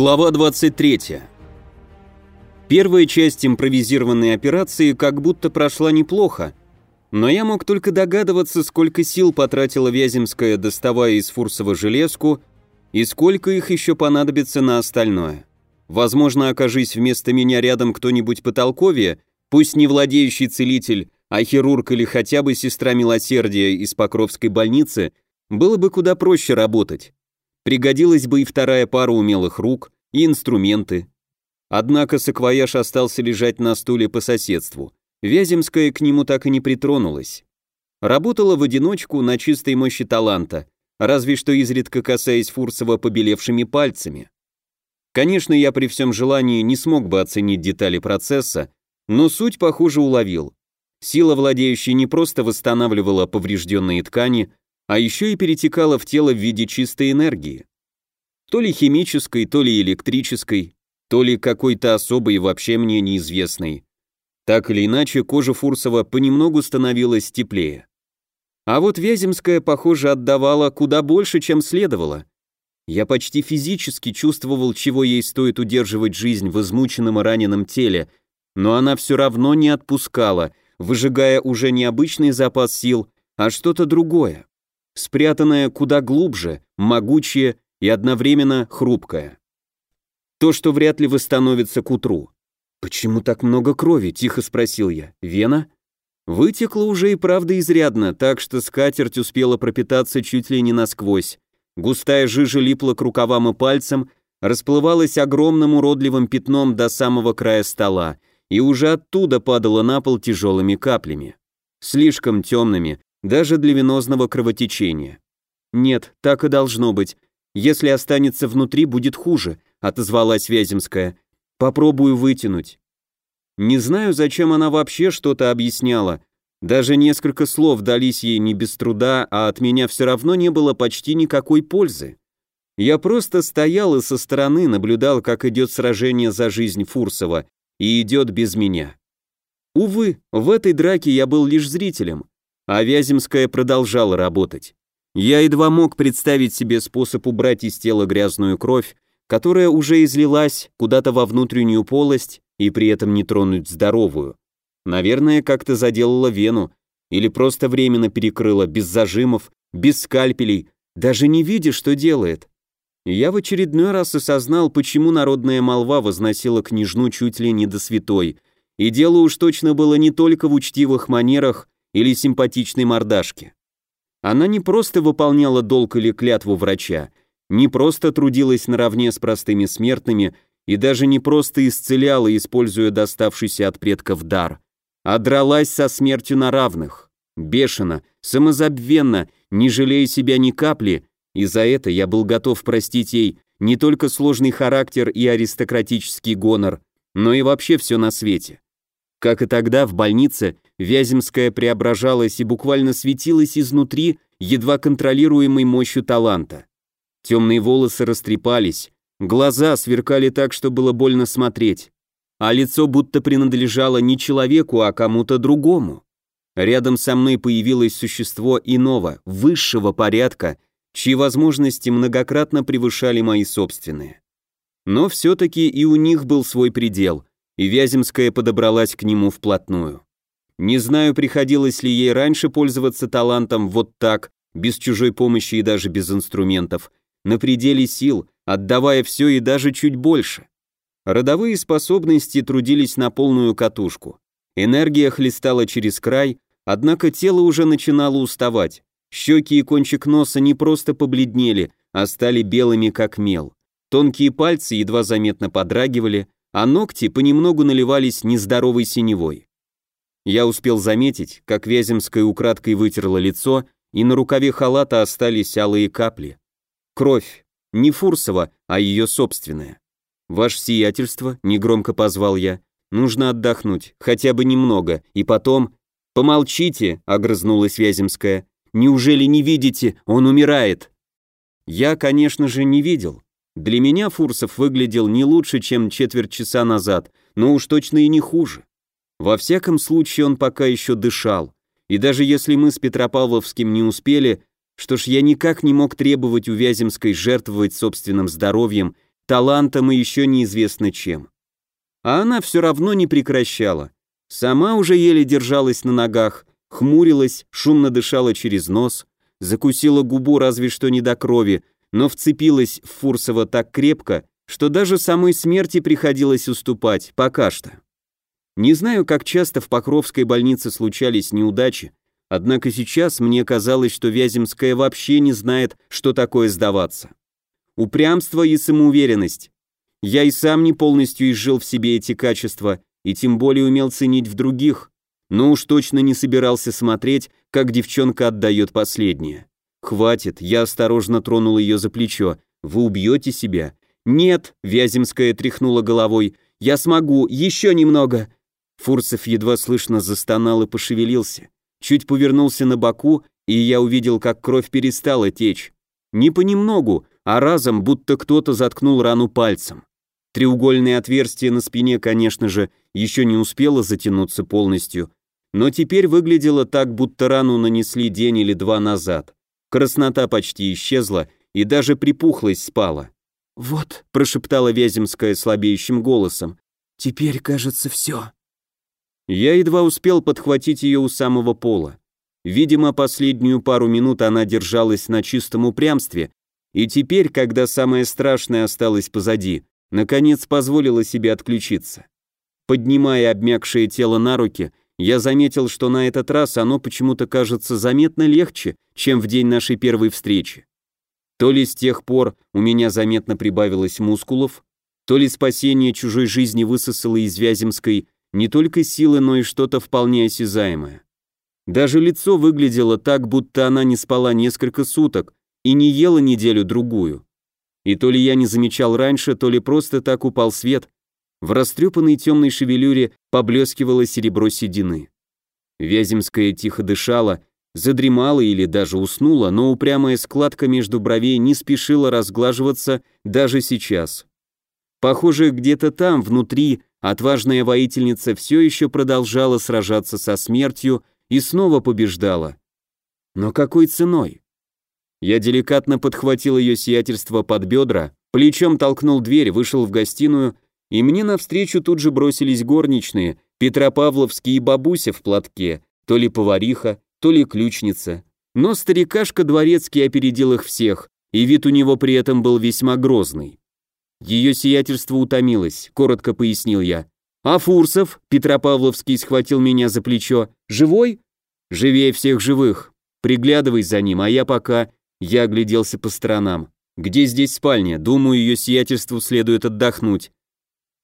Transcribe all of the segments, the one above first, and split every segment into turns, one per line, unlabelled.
Глава 23. Первая часть импровизированной операции как будто прошла неплохо, но я мог только догадываться, сколько сил потратила Вяземская, доставая из Фурсова железку, и сколько их еще понадобится на остальное. Возможно, окажись вместо меня рядом кто-нибудь потолковее, пусть не владеющий целитель, а хирург или хотя бы сестра милосердия из Покровской больницы, было бы куда проще работать. Пригодилась бы и вторая пара умелых рук, и инструменты. Однако саквояж остался лежать на стуле по соседству. Вяземская к нему так и не притронулась. Работала в одиночку на чистой мощи таланта, разве что изредка касаясь Фурсова побелевшими пальцами. Конечно, я при всем желании не смог бы оценить детали процесса, но суть, похоже, уловил. Сила владеющей не просто восстанавливала поврежденные ткани, а еще и перетекала в тело в виде чистой энергии. То ли химической, то ли электрической, то ли какой-то особой вообще мне неизвестной. Так или иначе, кожа Фурсова понемногу становилась теплее. А вот Вяземская, похоже, отдавала куда больше, чем следовало. Я почти физически чувствовал, чего ей стоит удерживать жизнь в измученном и раненом теле, но она все равно не отпускала, выжигая уже не обычный запас сил, а что-то другое спрятанное куда глубже, могучее и одновременно хрупкое. То, что вряд ли восстановится к утру. «Почему так много крови?» – тихо спросил я. «Вена?» Вытекло уже и правда изрядно, так что скатерть успела пропитаться чуть ли не насквозь. Густая жижа липла к рукавам и пальцам, расплывалась огромным уродливым пятном до самого края стола, и уже оттуда падала на пол тяжелыми каплями. Слишком темными, даже для венозного кровотечения. Нет, так и должно быть. Если останется внутри, будет хуже, отозвалась Вяземская. Попробую вытянуть. Не знаю, зачем она вообще что-то объясняла. Даже несколько слов дались ей не без труда, а от меня все равно не было почти никакой пользы. Я просто стоял и со стороны наблюдал, как идет сражение за жизнь Фурсова, и идет без меня. Увы, в этой драке я был лишь зрителем, а Вяземская продолжала работать. Я едва мог представить себе способ убрать из тела грязную кровь, которая уже излилась куда-то во внутреннюю полость и при этом не тронуть здоровую. Наверное, как-то заделала вену или просто временно перекрыла, без зажимов, без скальпелей, даже не видя, что делает. Я в очередной раз осознал, почему народная молва возносила княжну чуть ли не до святой, и дело уж точно было не только в учтивых манерах или симпатичной мордашки. Она не просто выполняла долг или клятву врача, не просто трудилась наравне с простыми смертными и даже не просто исцеляла, используя доставшийся от предков дар, а дралась со смертью на равных, бешено, самозабвенно, не жалея себя ни капли, и за это я был готов простить ей не только сложный характер и аристократический гонор, но и вообще все на свете. Как и тогда в больнице, Вяземская преображалась и буквально светилась изнутри едва контролируемой мощью таланта. Темные волосы растрепались, глаза сверкали так, что было больно смотреть, а лицо будто принадлежало не человеку, а кому-то другому. Рядом со мной появилось существо иного, высшего порядка, чьи возможности многократно превышали мои собственные. Но все-таки и у них был свой предел, и Вяземская подобралась к нему вплотную. Не знаю, приходилось ли ей раньше пользоваться талантом вот так, без чужой помощи и даже без инструментов, на пределе сил, отдавая все и даже чуть больше. Родовые способности трудились на полную катушку. Энергия хлестала через край, однако тело уже начинало уставать. Щеки и кончик носа не просто побледнели, а стали белыми как мел. Тонкие пальцы едва заметно подрагивали, а ногти понемногу наливались нездоровой синевой. Я успел заметить, как Вяземская украдкой вытерла лицо, и на рукаве халата остались алые капли. Кровь. Не Фурсова, а ее собственная. «Ваше сиятельство», — негромко позвал я, — «нужно отдохнуть, хотя бы немного, и потом...» «Помолчите», — огрызнулась Вяземская. «Неужели не видите? Он умирает». Я, конечно же, не видел. Для меня Фурсов выглядел не лучше, чем четверть часа назад, но уж точно и не хуже. Во всяком случае, он пока еще дышал. И даже если мы с Петропавловским не успели, что ж я никак не мог требовать у Вяземской жертвовать собственным здоровьем, талантом и еще неизвестно чем. А она все равно не прекращала. Сама уже еле держалась на ногах, хмурилась, шумно дышала через нос, закусила губу разве что не до крови, но вцепилась в Фурсова так крепко, что даже самой смерти приходилось уступать, пока что. Не знаю, как часто в Покровской больнице случались неудачи, однако сейчас мне казалось, что Вяземская вообще не знает, что такое сдаваться. Упрямство и самоуверенность. Я и сам не полностью изжил в себе эти качества, и тем более умел ценить в других, но уж точно не собирался смотреть, как девчонка отдает последнее. «Хватит», я осторожно тронул ее за плечо, «вы убьете себя». «Нет», — Вяземская тряхнула головой, «я смогу, еще немного». Фурсов едва слышно застонал и пошевелился. Чуть повернулся на боку, и я увидел, как кровь перестала течь. Не понемногу, а разом, будто кто-то заткнул рану пальцем. Треугольное отверстие на спине, конечно же, еще не успело затянуться полностью, но теперь выглядело так, будто рану нанесли день или два назад. Краснота почти исчезла, и даже припухлость спала.
«Вот», —
прошептала Вяземская слабеющим голосом, —
«теперь, кажется, все».
Я едва успел подхватить ее у самого пола. Видимо, последнюю пару минут она держалась на чистом упрямстве, и теперь, когда самое страшное осталось позади, наконец позволила себе отключиться. Поднимая обмякшее тело на руки, я заметил, что на этот раз оно почему-то кажется заметно легче, чем в день нашей первой встречи. То ли с тех пор у меня заметно прибавилось мускулов, то ли спасение чужой жизни высосало из Вяземской не только силы, но и что-то вполне осязаемое. Даже лицо выглядело так, будто она не спала несколько суток и не ела неделю-другую. И то ли я не замечал раньше, то ли просто так упал свет, в растрепанной темной шевелюре поблескивало серебро седины. Вяземская тихо дышала, задремала или даже уснула, но упрямая складка между бровей не спешила разглаживаться даже сейчас. Похоже, где-то там, внутри, отважная воительница все еще продолжала сражаться со смертью и снова побеждала. Но какой ценой? Я деликатно подхватил ее сиятельство под бедра, плечом толкнул дверь, вышел в гостиную и мне навстречу тут же бросились горничные, Петропавловские и бабуся в платке, то ли повариха, то ли ключница. Но старикашка дворецкий опередил их всех, и вид у него при этом был весьма грозный. Ее сиятельство утомилось, коротко пояснил я. «А Фурсов?» — Петропавловский схватил меня за плечо. «Живой?» «Живее всех живых. Приглядывай за ним, а я пока...» Я огляделся по сторонам. «Где здесь спальня? Думаю, ее сиятельству следует отдохнуть.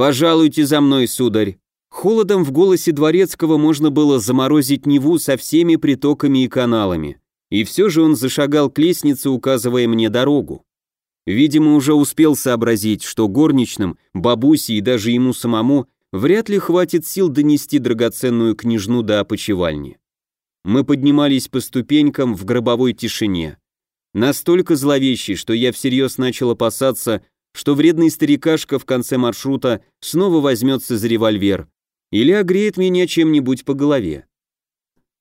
«Пожалуйте за мной, сударь». Холодом в голосе Дворецкого можно было заморозить Неву со всеми притоками и каналами. И все же он зашагал к лестнице, указывая мне дорогу. Видимо, уже успел сообразить, что горничным, бабусе и даже ему самому вряд ли хватит сил донести драгоценную княжну до опочивальни. Мы поднимались по ступенькам в гробовой тишине. Настолько зловещей, что я всерьез начал опасаться, что вредный старикашка в конце маршрута снова возьмется за револьвер или огреет меня чем-нибудь по голове.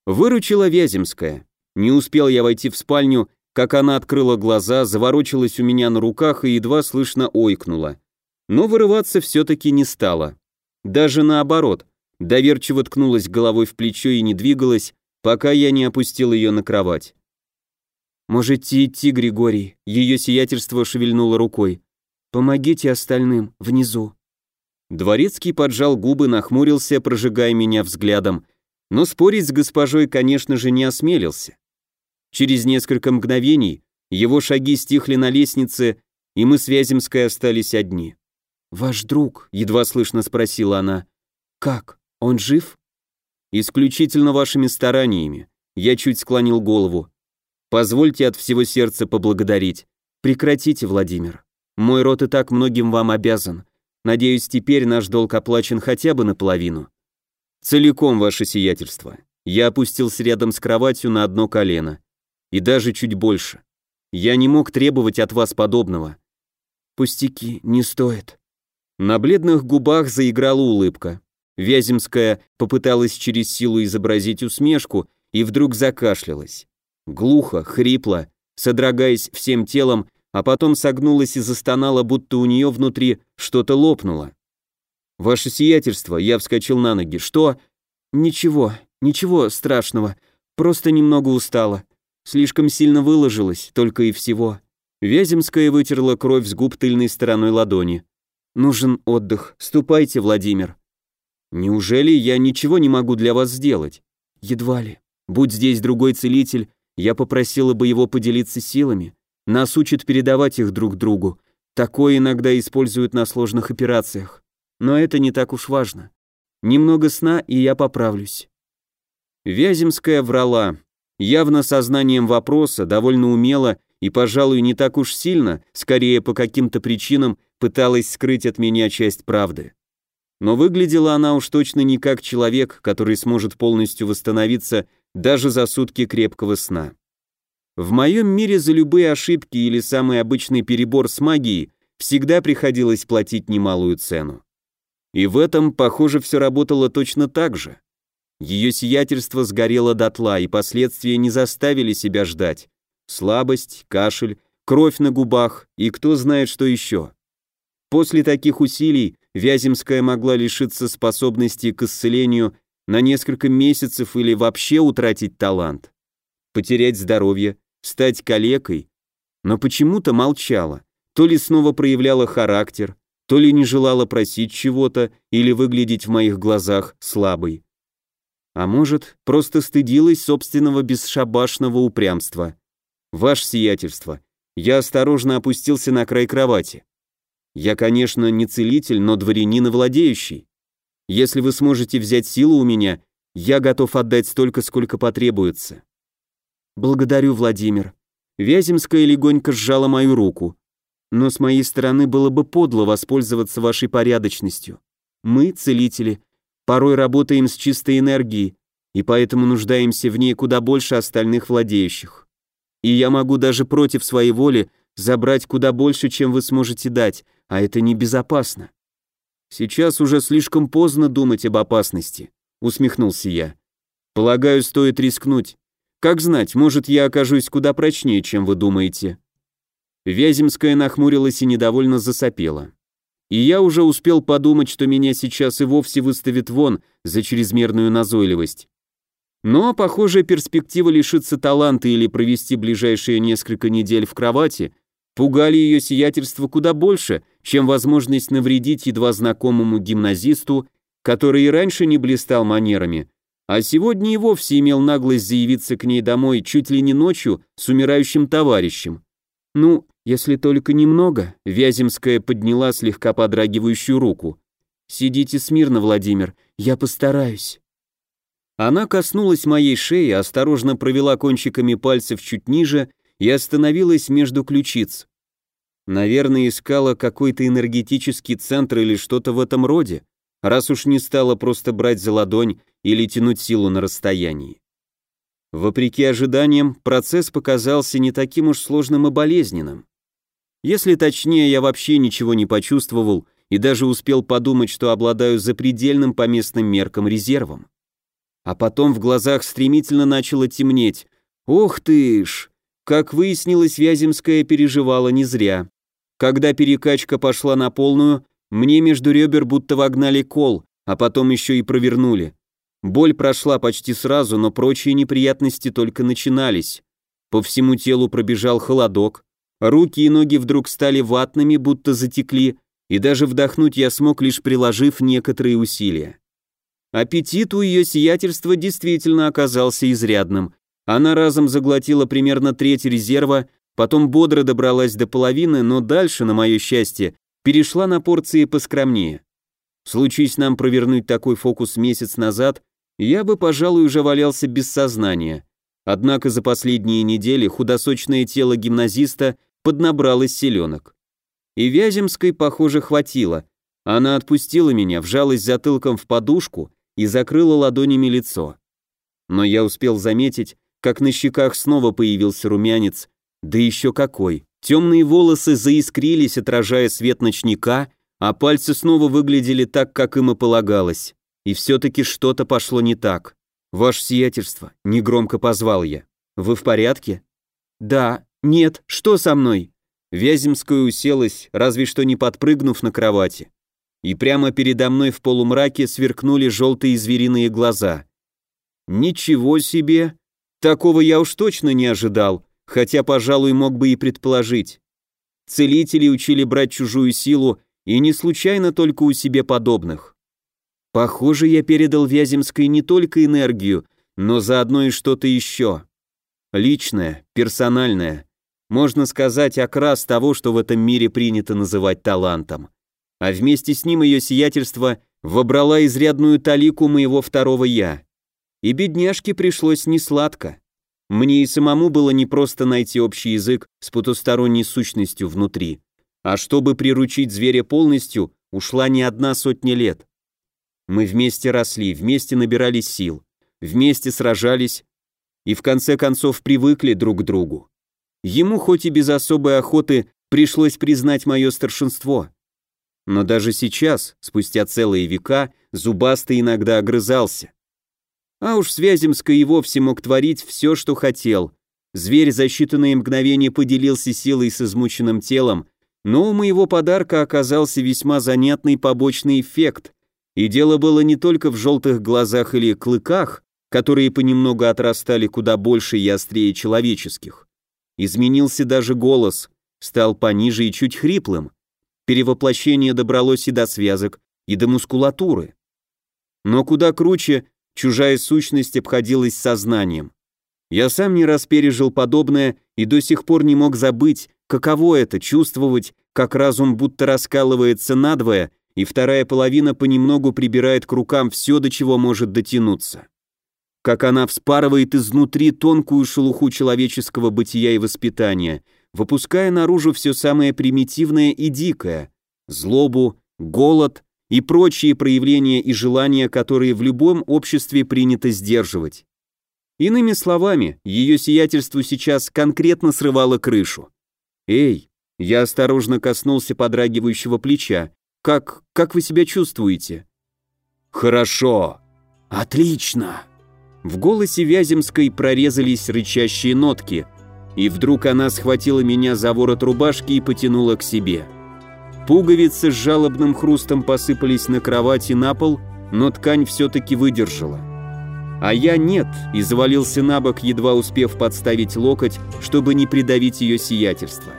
Выручила Вяземская. Не успел я войти в спальню, как она открыла глаза, заворочилась у меня на руках и едва слышно ойкнула. Но вырываться все-таки не стала. Даже наоборот, доверчиво ткнулась головой в плечо и не двигалась, пока я не опустил ее на кровать. «Можете идти, Григорий», ее сиятельство шевельнуло рукой. Помогите остальным, внизу». Дворецкий поджал губы, нахмурился, прожигая меня взглядом, но спорить с госпожой, конечно же, не осмелился. Через несколько мгновений его шаги стихли на лестнице, и мы с Вяземской остались одни. «Ваш друг?» — едва слышно спросила она. «Как? Он жив?» «Исключительно вашими стараниями». Я чуть склонил голову. «Позвольте от всего сердца поблагодарить. Прекратите, Владимир». Мой род и так многим вам обязан. Надеюсь, теперь наш долг оплачен хотя бы наполовину. Целиком ваше сиятельство. Я опустился рядом с кроватью на одно колено. И даже чуть больше. Я не мог требовать от вас подобного. Пустяки, не стоит. На бледных губах заиграла улыбка. Вяземская попыталась через силу изобразить усмешку и вдруг закашлялась. Глухо, хрипло, содрогаясь всем телом, а потом согнулась и застонала, будто у нее внутри что-то лопнуло. «Ваше сиятельство», я вскочил на ноги, «что?» «Ничего, ничего страшного, просто немного устала. Слишком сильно выложилась, только и всего». Вяземская вытерла кровь с губ тыльной стороной ладони. «Нужен отдых. Ступайте, Владимир». «Неужели я ничего не могу для вас сделать?» «Едва ли. Будь здесь другой целитель, я попросила бы его поделиться силами. Нас учат передавать их друг другу. Такое иногда используют на сложных операциях. Но это не так уж важно. Немного сна, и я поправлюсь». Вяземская врала, явно сознанием вопроса, довольно умело и, пожалуй, не так уж сильно, скорее по каким-то причинам, пыталась скрыть от меня часть правды. Но выглядела она уж точно не как человек, который сможет полностью восстановиться даже за сутки крепкого сна. В моем мире за любые ошибки или самый обычный перебор с магией всегда приходилось платить немалую цену. И в этом, похоже, все работало точно так же. Ее сиятельство сгорело дотла, и последствия не заставили себя ждать. Слабость, кашель, кровь на губах и кто знает что еще. После таких усилий Вяземская могла лишиться способности к исцелению на несколько месяцев или вообще утратить талант. Потерять здоровье, стать калекой. Но почему-то молчала. То ли снова проявляла характер, то ли не желала просить чего-то или выглядеть в моих глазах слабой. А может, просто стыдилась собственного бесшабашного упрямства. Ваше сиятельство, я осторожно опустился на край кровати. Я, конечно, не целитель, но дворянин и владеющий. Если вы сможете взять силу у меня, я готов отдать столько, сколько потребуется. Благодарю, Владимир. Вяземская легонько сжала мою руку. Но с моей стороны было бы подло воспользоваться вашей порядочностью. Мы, целители, порой работаем с чистой энергией, и поэтому нуждаемся в ней куда больше остальных владеющих. И я могу даже против своей воли забрать куда больше, чем вы сможете дать, а это небезопасно. Сейчас уже слишком поздно думать об опасности, усмехнулся я. Полагаю, стоит рискнуть. Как знать, может, я окажусь куда прочнее, чем вы думаете. Вяземская нахмурилась и недовольно засопела. И я уже успел подумать, что меня сейчас и вовсе выставит вон за чрезмерную назойливость. Но, похоже, перспектива лишиться таланта или провести ближайшие несколько недель в кровати пугали ее сиятельство куда больше, чем возможность навредить едва знакомому гимназисту, который и раньше не блистал манерами, а сегодня и вовсе имел наглость заявиться к ней домой чуть ли не ночью с умирающим товарищем. Ну, если только немного, Вяземская подняла слегка подрагивающую руку. Сидите смирно, Владимир, я постараюсь. Она коснулась моей шеи, осторожно провела кончиками пальцев чуть ниже и остановилась между ключиц. Наверное, искала какой-то энергетический центр или что-то в этом роде, раз уж не стала просто брать за ладонь или тянуть силу на расстоянии. Вопреки ожиданиям, процесс показался не таким уж сложным и болезненным. Если точнее, я вообще ничего не почувствовал и даже успел подумать, что обладаю запредельным по местным меркам резервом. А потом в глазах стремительно начало темнеть. Ох ты ж! Как выяснилось, Вяземская переживала не зря. Когда перекачка пошла на полную, мне между ребер будто вогнали кол, а потом еще и провернули. Боль прошла почти сразу, но прочие неприятности только начинались. По всему телу пробежал холодок, руки и ноги вдруг стали ватными, будто затекли, и даже вдохнуть я смог, лишь приложив некоторые усилия. Аппетит у ее сиятельства действительно оказался изрядным. Она разом заглотила примерно треть резерва, потом бодро добралась до половины, но дальше, на мое счастье, перешла на порции поскромнее. Случись нам провернуть такой фокус месяц назад, я бы, пожалуй, уже валялся без сознания. Однако за последние недели худосочное тело гимназиста поднабралось селенок. И Вяземской, похоже, хватило. Она отпустила меня, вжалась затылком в подушку и закрыла ладонями лицо. Но я успел заметить, как на щеках снова появился румянец, да еще какой. Темные волосы заискрились, отражая свет ночника, а пальцы снова выглядели так, как им и полагалось. И все-таки что-то пошло не так. «Ваше сиятельство», — негромко позвал я. «Вы в порядке?» «Да». «Нет, что со мной?» Вяземская уселась, разве что не подпрыгнув на кровати. И прямо передо мной в полумраке сверкнули желтые звериные глаза. Ничего себе! Такого я уж точно не ожидал, хотя, пожалуй, мог бы и предположить. Целители учили брать чужую силу, и не случайно только у себе подобных. Похоже, я передал Вяземской не только энергию, но заодно и что-то еще. Личное, персональное. Можно сказать, окрас того, что в этом мире принято называть талантом. А вместе с ним ее сиятельство вобрала изрядную талику моего второго «я». И бедняжке пришлось несладко. Мне и самому было непросто найти общий язык с потусторонней сущностью внутри. А чтобы приручить зверя полностью, ушла не одна сотня лет. Мы вместе росли, вместе набирали сил, вместе сражались и в конце концов привыкли друг к другу. Ему хоть и без особой охоты пришлось признать мое старшинство. Но даже сейчас, спустя целые века, зубастый иногда огрызался. А уж с Вяземской и вовсе мог творить все, что хотел. Зверь за считанные мгновения поделился силой с измученным телом, но у моего подарка оказался весьма занятный побочный эффект, и дело было не только в желтых глазах или клыках, которые понемногу отрастали куда больше и острее человеческих. Изменился даже голос, стал пониже и чуть хриплым. Перевоплощение добралось и до связок, и до мускулатуры. Но куда круче, чужая сущность обходилась сознанием. Я сам не раз пережил подобное и до сих пор не мог забыть, каково это чувствовать, как разум будто раскалывается надвое и вторая половина понемногу прибирает к рукам все, до чего может дотянуться. Как она вспарывает изнутри тонкую шелуху человеческого бытия и воспитания, выпуская наружу все самое примитивное и дикое, злобу, голод и прочие проявления и желания, которые в любом обществе принято сдерживать. Иными словами, ее сиятельству сейчас конкретно срывало крышу. «Эй!» Я осторожно коснулся подрагивающего плеча, как... как вы себя чувствуете?»
«Хорошо! Отлично!»
В голосе Вяземской прорезались рычащие нотки, и вдруг она схватила меня за ворот рубашки и потянула к себе. Пуговицы с жалобным хрустом посыпались на кровати на пол, но ткань все-таки выдержала. А я нет, и завалился на бок, едва успев подставить локоть, чтобы не придавить ее сиятельство.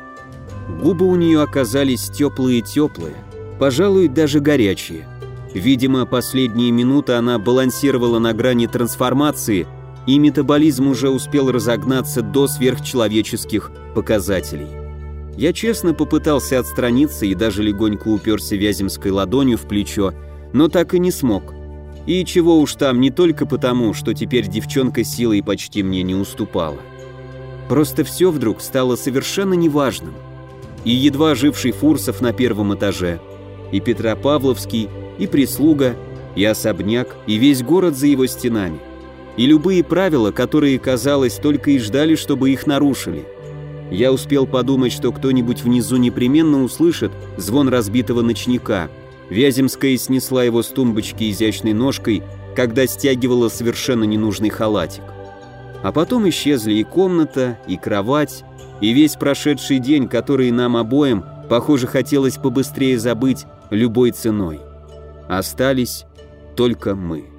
Губы у нее оказались теплые-теплые, пожалуй, даже горячие. Видимо, последние минуты она балансировала на грани трансформации, и метаболизм уже успел разогнаться до сверхчеловеческих показателей. Я честно попытался отстраниться и даже легонько уперся Вяземской ладонью в плечо, но так и не смог. И чего уж там, не только потому, что теперь девчонка силой почти мне не уступала. Просто все вдруг стало совершенно неважным. И едва живший Фурсов на первом этаже – и Петропавловский, и прислуга, и особняк, и весь город за его стенами. И любые правила, которые, казалось, только и ждали, чтобы их нарушили. Я успел подумать, что кто-нибудь внизу непременно услышит звон разбитого ночника. Вяземская снесла его с тумбочки изящной ножкой, когда стягивала совершенно ненужный халатик. А потом исчезли и комната, и кровать, и весь прошедший день, который нам обоим, похоже, хотелось побыстрее забыть, любой ценой. Остались только мы.